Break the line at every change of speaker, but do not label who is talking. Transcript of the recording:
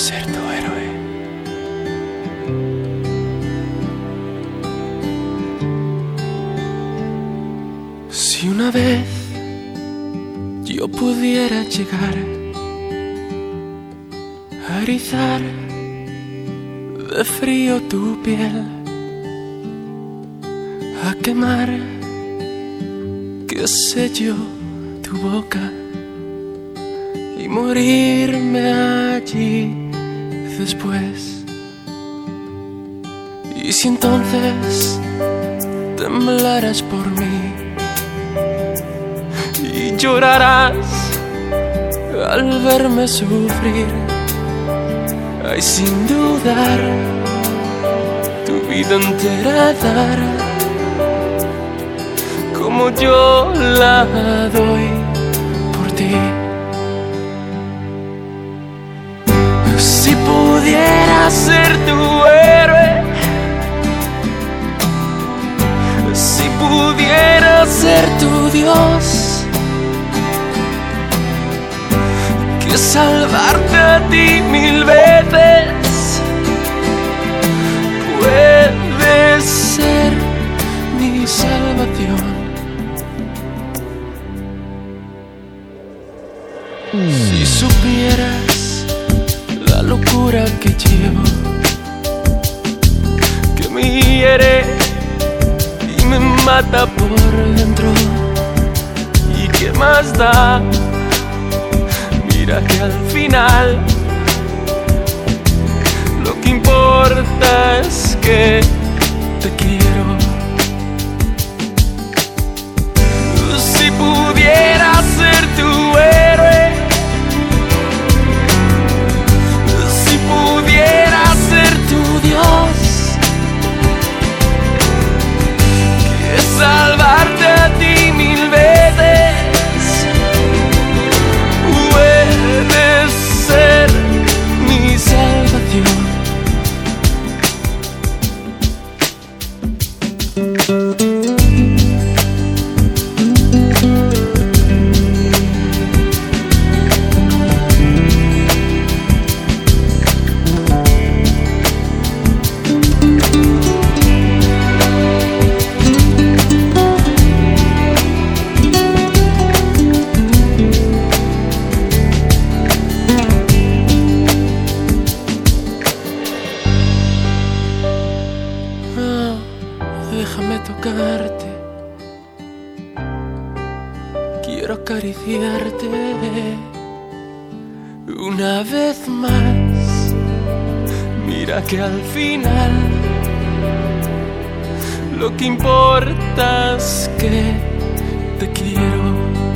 ser tu héroe. Si una vez yo pudiera llegar a erizar de frío tu piel, a quemar, qué sé yo, tu boca y morirme allí después. Y si entonces temblarás por mí y llorarás al verme sufrir, ay sin dudar, tu vida entera dar, como yo la doy por ti. Pudiera ser tu héroe, si pudiera ser tu Dios, que salvarte a ti mil veces puede ser mi salvación. Si supieras la locura que llevo, que me hiere y me mata por dentro, y qué más da, mira que al final lo que importa es que te quiero. Déjame tocarte. Quiero acariciarte una vez más. Mira que al final lo que importa es que te quiero.